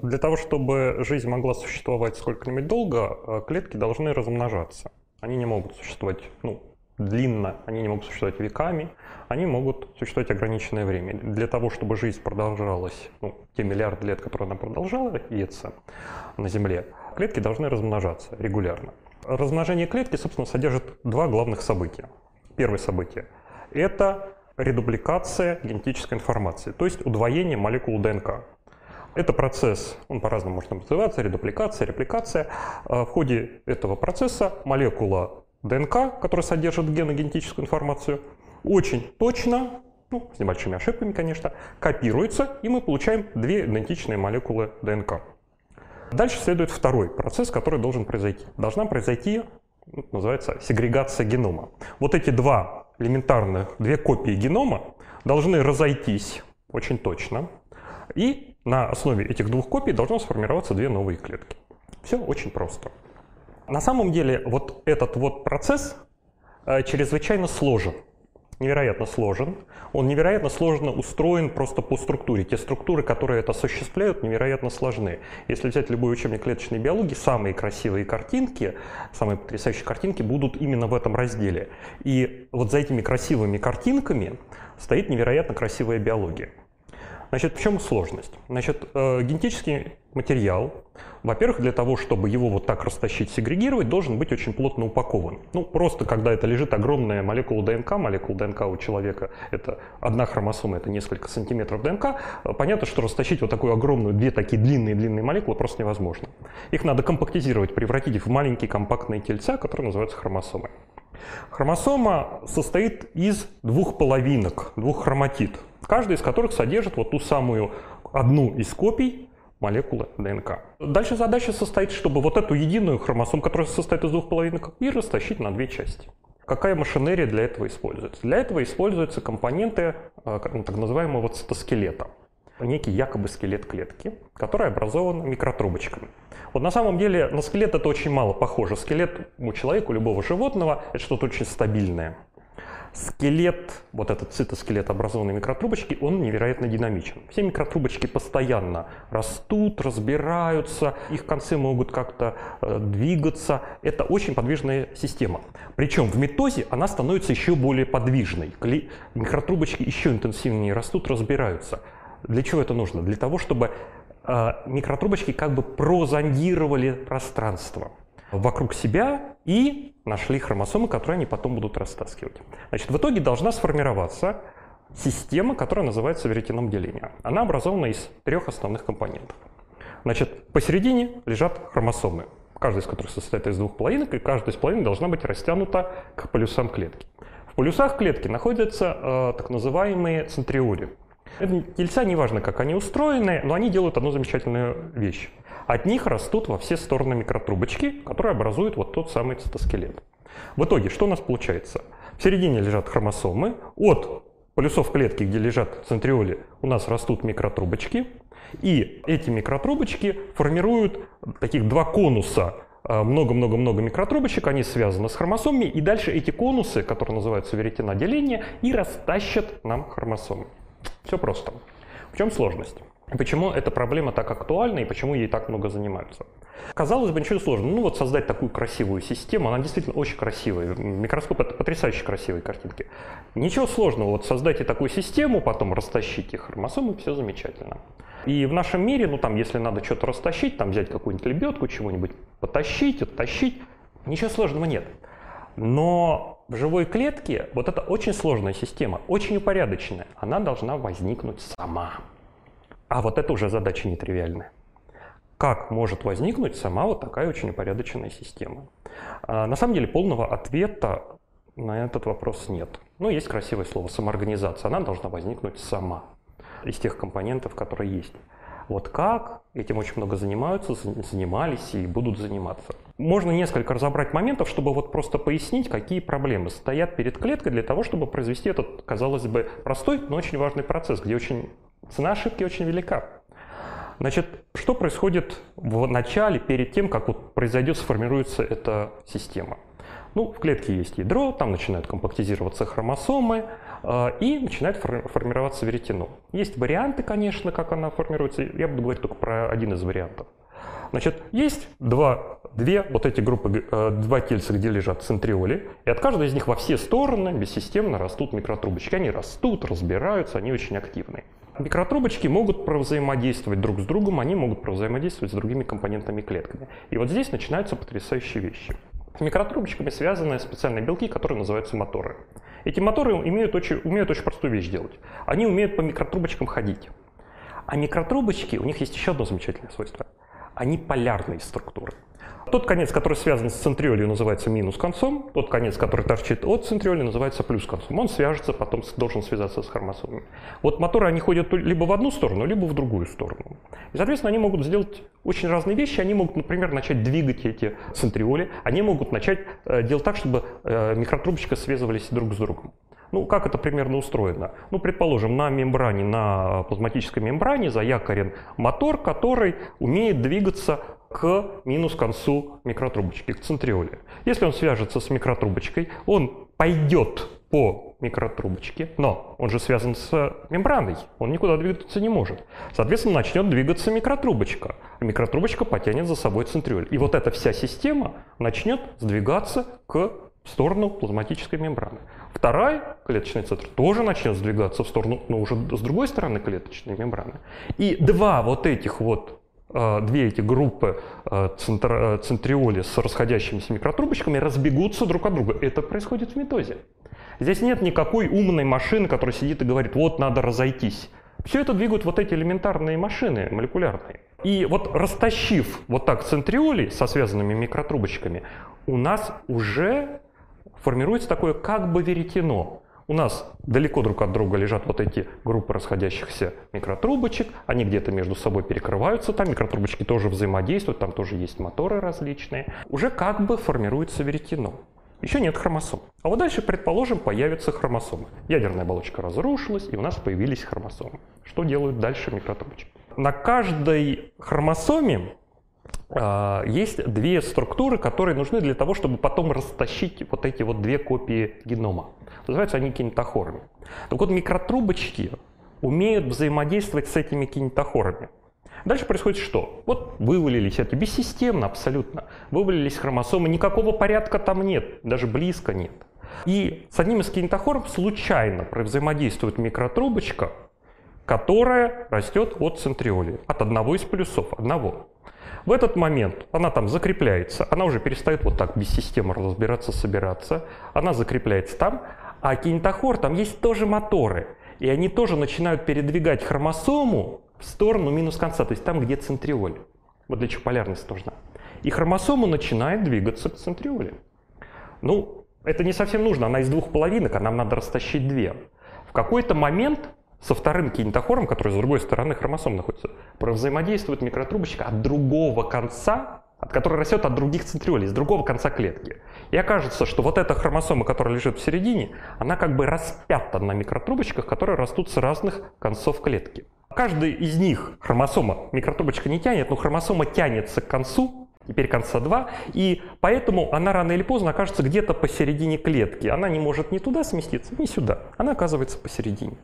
Для того, чтобы жизнь могла существовать сколько-нибудь долго, э, клетки должны размножаться. Они не могут существовать ну, длинно, они не могут существовать веками, они могут существовать ограниченное время. Для того, чтобы жизнь продолжалась, ну, те миллиарды лет, которые она продолжала яйца на Земле, клетки должны размножаться регулярно. Размножение клетки, собственно, содержит два главных события. Первое событие – это редубликация генетической информации, то есть удвоение молекул ДНК. Это процесс, он по-разному может называться, редупликация, репликация. А в ходе этого процесса молекула ДНК, которая содержит геногенетическую информацию, очень точно, ну, с небольшими ошибками, конечно, копируется, и мы получаем две идентичные молекулы ДНК. Дальше следует второй процесс, который должен произойти. Должна произойти, ну, называется, сегрегация генома. Вот эти два элементарных, две копии генома должны разойтись очень точно, и на основе этих двух копий должно сформироваться две новые клетки. Все очень просто. На самом деле вот этот вот процесс э, чрезвычайно сложен, невероятно сложен. Он невероятно сложно устроен просто по структуре. Те структуры, которые это осуществляют, невероятно сложны. Если взять любой учебник клеточной биологии, самые красивые картинки, самые потрясающие картинки будут именно в этом разделе. И вот за этими красивыми картинками стоит невероятно красивая биология. Значит, в чем сложность? Значит, э, генетический материал, во-первых, для того, чтобы его вот так растащить, сегрегировать, должен быть очень плотно упакован. Ну, просто когда это лежит огромная молекула ДНК, молекула ДНК у человека, это одна хромосома, это несколько сантиметров ДНК, э, понятно, что растащить вот такую огромную, две такие длинные-длинные молекулы просто невозможно. Их надо компактизировать, превратить в маленькие компактные тельца, которые называются хромосомой. Хромосома состоит из двух половинок, двух хроматид – каждый из которых содержит вот ту самую одну из копий молекулы ДНК. Дальше задача состоит, чтобы вот эту единую хромосому, которая состоит из двух половинок, и растащить на две части. Какая машинерия для этого используется? Для этого используются компоненты э, так называемого цитоскелета. Некий якобы скелет клетки, который образован микротрубочками. Вот на самом деле на скелет это очень мало похоже. Скелет у человека, у любого животного, это что-то очень стабильное скелет, вот этот цитоскелет образованной микротрубочки, он невероятно динамичен. Все микротрубочки постоянно растут, разбираются, их концы могут как-то э, двигаться. Это очень подвижная система. Причем в метозе она становится еще более подвижной. Микротрубочки еще интенсивнее растут, разбираются. Для чего это нужно? Для того, чтобы э, микротрубочки как бы прозондировали пространство вокруг себя и нашли хромосомы, которые они потом будут растаскивать. Значит, в итоге должна сформироваться система, которая называется веретеном деления. Она образована из трех основных компонентов. Значит, посередине лежат хромосомы, каждая из которых состоит из двух половинок, и каждая из половинок должна быть растянута к полюсам клетки. В полюсах клетки находятся э, так называемые центриоли. Это тельца, неважно, как они устроены, но они делают одну замечательную вещь. От них растут во все стороны микротрубочки, которые образуют вот тот самый цитоскелет. В итоге, что у нас получается? В середине лежат хромосомы, от полюсов клетки, где лежат центриоли, у нас растут микротрубочки, и эти микротрубочки формируют таких два конуса а, много-много-много микротрубочек, они связаны с хромосомами, и дальше эти конусы, которые называются веретена деления, и растащат нам хромосомы. Все просто. В чем сложность? Почему эта проблема так актуальна и почему ей так много занимаются? Казалось бы, ничего сложного. Ну вот создать такую красивую систему, она действительно очень красивая. Микроскоп это потрясающе красивые картинки. Ничего сложного, вот создайте такую систему, потом растащите хромосомы, все замечательно. И в нашем мире, ну там, если надо что-то растащить, там взять какую-нибудь лебедку, чего-нибудь потащить, оттащить, ничего сложного нет. Но в живой клетке вот эта очень сложная система, очень упорядоченная, она должна возникнуть сама. А вот это уже задача нетривиальная. Как может возникнуть сама вот такая очень упорядоченная система? А, на самом деле полного ответа на этот вопрос нет. Но есть красивое слово самоорганизация. Она должна возникнуть сама из тех компонентов, которые есть. Вот как этим очень много занимаются, занимались и будут заниматься. Можно несколько разобрать моментов, чтобы вот просто пояснить, какие проблемы стоят перед клеткой для того, чтобы произвести этот, казалось бы, простой, но очень важный процесс, где очень Цена ошибки очень велика. Значит, что происходит в начале, перед тем, как вот произойдет, сформируется эта система? Ну, в клетке есть ядро, там начинают компактизироваться хромосомы, э, и начинает формироваться веретено. Есть варианты, конечно, как она формируется. Я буду говорить только про один из вариантов. Значит, есть два, две вот эти группы, э, два тельца, где лежат центриоли, и от каждой из них во все стороны бессистемно растут микротрубочки. Они растут, разбираются, они очень активны. Микротрубочки могут взаимодействовать друг с другом, они могут взаимодействовать с другими компонентами клетками. И вот здесь начинаются потрясающие вещи. С микротрубочками связаны специальные белки, которые называются моторы. Эти моторы имеют очень, умеют очень простую вещь делать. Они умеют по микротрубочкам ходить. А микротрубочки, у них есть еще одно замечательное свойство. Они полярные структуры. Тот конец, который связан с центриолью, называется минус концом. Тот конец, который торчит от центриоли, называется плюс концом. Он свяжется, потом должен связаться с хромосомами. Вот моторы, они ходят либо в одну сторону, либо в другую сторону. И, соответственно, они могут сделать очень разные вещи. Они могут, например, начать двигать эти центриоли. Они могут начать э, делать так, чтобы э, микротрубочка связывались друг с другом. Ну, как это примерно устроено? Ну, предположим, на мембране, на плазматической мембране заякорен мотор, который умеет двигаться к минус концу микротрубочки, к центриоле. Если он свяжется с микротрубочкой, он пойдет по микротрубочке, но он же связан с мембраной, он никуда двигаться не может. Соответственно, начнет двигаться микротрубочка, а микротрубочка потянет за собой центриоль. И вот эта вся система начнет сдвигаться к сторону плазматической мембраны. Вторая клеточный центр тоже начнет сдвигаться в сторону, но уже с другой стороны клеточной мембраны. И два вот этих вот Э, две эти группы э, центр, центриоли с расходящимися микротрубочками разбегутся друг от друга. Это происходит в метозе. Здесь нет никакой умной машины, которая сидит и говорит, вот надо разойтись. Все это двигают вот эти элементарные машины, молекулярные. И вот растащив вот так центриоли со связанными микротрубочками, у нас уже формируется такое как бы веретено. У нас далеко друг от друга лежат вот эти группы расходящихся микротрубочек, они где-то между собой перекрываются, там микротрубочки тоже взаимодействуют, там тоже есть моторы различные. Уже как бы формируется веретено. Еще нет хромосом. А вот дальше, предположим, появятся хромосомы. Ядерная оболочка разрушилась, и у нас появились хромосомы. Что делают дальше микротрубочки? На каждой хромосоме есть две структуры, которые нужны для того, чтобы потом растащить вот эти вот две копии генома. Называются они кинетохорами. Так вот, микротрубочки умеют взаимодействовать с этими кинетохорами. Дальше происходит что? Вот вывалились эти бессистемно абсолютно. Вывалились хромосомы, никакого порядка там нет, даже близко нет. И с одним из кинетохоров случайно взаимодействует микротрубочка, которая растет от центриоли, от одного из плюсов, одного. В этот момент она там закрепляется, она уже перестает вот так без системы разбираться, собираться, она закрепляется там, а кинетохор, там есть тоже моторы. И они тоже начинают передвигать хромосому в сторону минус конца, то есть там, где центриоль. Вот для чего полярность нужна. И хромосома начинает двигаться к центриоле. Ну, это не совсем нужно, она из двух половинок, а нам надо растащить две. В какой-то момент со вторым кинетохором, который с другой стороны хромосом находится, взаимодействует микротрубочка от другого конца от которой растет от других центриолей, с другого конца клетки. И окажется, что вот эта хромосома, которая лежит в середине, она как бы распята на микротрубочках, которые растут с разных концов клетки. Каждый из них хромосома, микротрубочка не тянет, но хромосома тянется к концу, теперь конца 2, и поэтому она рано или поздно окажется где-то посередине клетки. Она не может ни туда сместиться, ни сюда. Она оказывается посередине.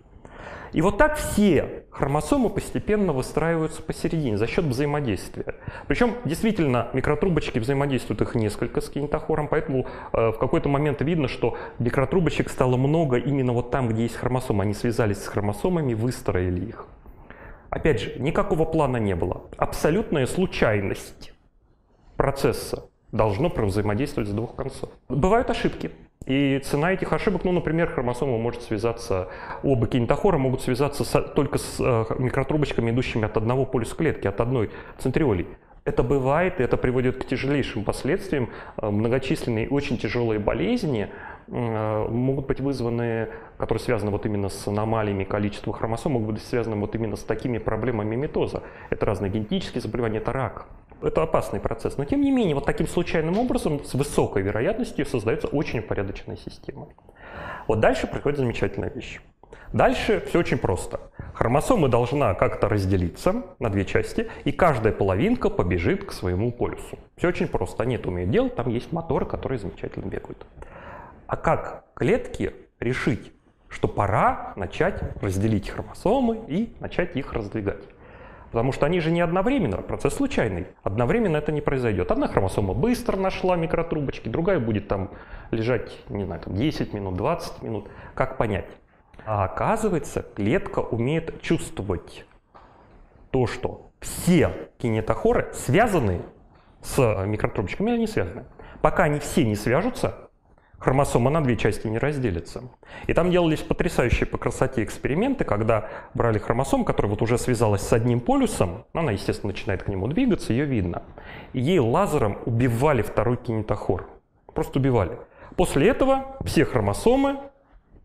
И вот так все хромосомы постепенно выстраиваются посередине за счет взаимодействия. Причем действительно микротрубочки взаимодействуют их несколько с кинетохором, поэтому э, в какой-то момент видно, что микротрубочек стало много именно вот там, где есть хромосомы. Они связались с хромосомами, выстроили их. Опять же, никакого плана не было. Абсолютная случайность процесса должно взаимодействовать с двух концов. Бывают ошибки. И цена этих ошибок, ну, например, хромосома может связаться, оба кинетохора могут связаться с, только с э, микротрубочками, идущими от одного полюса клетки, от одной центриоли. Это бывает, и это приводит к тяжелейшим последствиям. Э, многочисленные очень тяжелые болезни э, могут быть вызваны, которые связаны вот именно с аномалиями количества хромосом, могут быть связаны вот именно с такими проблемами метоза. Это разные генетические заболевания, это рак это опасный процесс. Но тем не менее, вот таким случайным образом, с высокой вероятностью создается очень упорядоченная система. Вот дальше приходит замечательная вещь. Дальше все очень просто. Хромосома должна как-то разделиться на две части, и каждая половинка побежит к своему полюсу. Все очень просто. Они это умеют делать, там есть моторы, которые замечательно бегают. А как клетки решить, что пора начать разделить хромосомы и начать их раздвигать? Потому что они же не одновременно, процесс случайный. Одновременно это не произойдет. Одна хромосома быстро нашла микротрубочки, другая будет там лежать, не знаю, там 10 минут, 20 минут. Как понять? А оказывается, клетка умеет чувствовать то, что все кинетохоры связаны с микротрубочками или не связаны. Пока они все не свяжутся, хромосома на две части не разделится. И там делались потрясающие по красоте эксперименты, когда брали хромосом, которая вот уже связалась с одним полюсом, она, естественно, начинает к нему двигаться, ее видно. И ей лазером убивали второй кинетохор. Просто убивали. После этого все хромосомы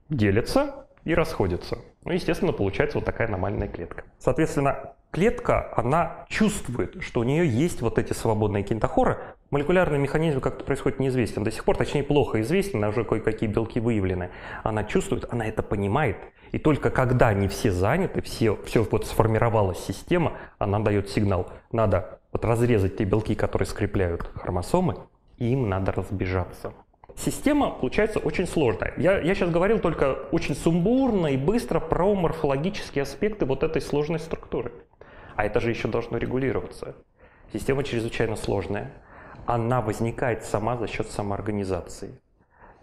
делятся и расходятся. Ну, естественно, получается вот такая аномальная клетка. Соответственно, клетка, она чувствует, что у нее есть вот эти свободные кинтохоры. Молекулярный механизм как-то происходит неизвестен до сих пор, точнее плохо известен, а уже кое-какие белки выявлены. Она чувствует, она это понимает. И только когда они все заняты, все, все вот сформировалась система, она дает сигнал. Надо вот разрезать те белки, которые скрепляют хромосомы, и им надо разбежаться. Система получается очень сложная. Я, я сейчас говорил только очень сумбурно и быстро про морфологические аспекты вот этой сложной структуры. А это же еще должно регулироваться. Система чрезвычайно сложная. Она возникает сама за счет самоорганизации.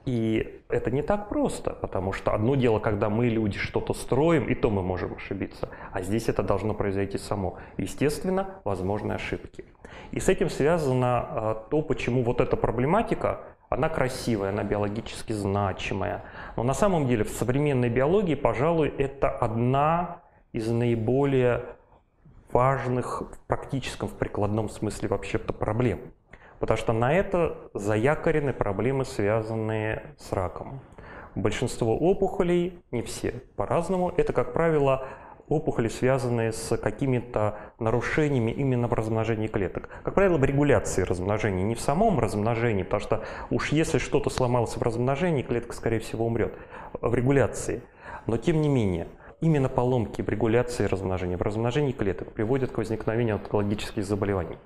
И это не так просто, потому что одно дело, когда мы, люди, что-то строим, и то мы можем ошибиться. А здесь это должно произойти само. Естественно, возможны ошибки. И с этим связано а, то, почему вот эта проблематика, она красивая, она биологически значимая. Но на самом деле в современной биологии, пожалуй, это одна из наиболее важных в практическом, в прикладном смысле вообще-то проблем. Потому что на это заякорены проблемы, связанные с раком. Большинство опухолей, не все, по-разному, это, как правило, опухоли, связанные с какими-то нарушениями именно в размножении клеток. Как правило, в регуляции размножения, не в самом размножении, потому что уж если что-то сломалось в размножении, клетка, скорее всего, умрет. В регуляции. Но тем не менее, Именно поломки в регуляции размножения, в размножении клеток приводят к возникновению онкологических заболеваний.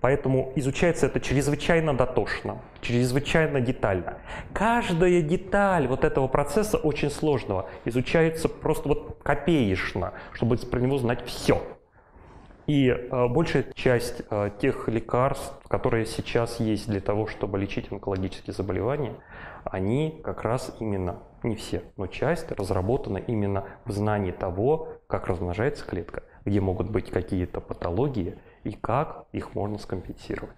Поэтому изучается это чрезвычайно дотошно, чрезвычайно детально. Каждая деталь вот этого процесса очень сложного изучается просто вот копеечно, чтобы про него знать все. И э, большая часть э, тех лекарств, которые сейчас есть для того, чтобы лечить онкологические заболевания, они как раз именно, не все, но часть разработана именно в знании того, как размножается клетка, где могут быть какие-то патологии и как их можно скомпенсировать.